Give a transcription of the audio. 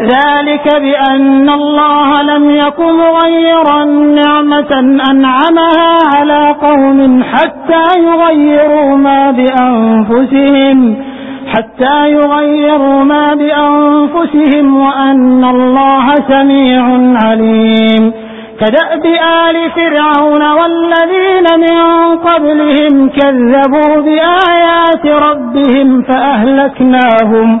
ذلك بأن الله لم يك مغيرا نعمة أنعمها على قوم حتى يغيروا ما بأنفسهم حتى يغيروا ما بأنفسهم وأن الله سميع عليم. كدأب آل فرعون والذين من قبلهم كذبوا بآيات ربهم فأهلكناهم.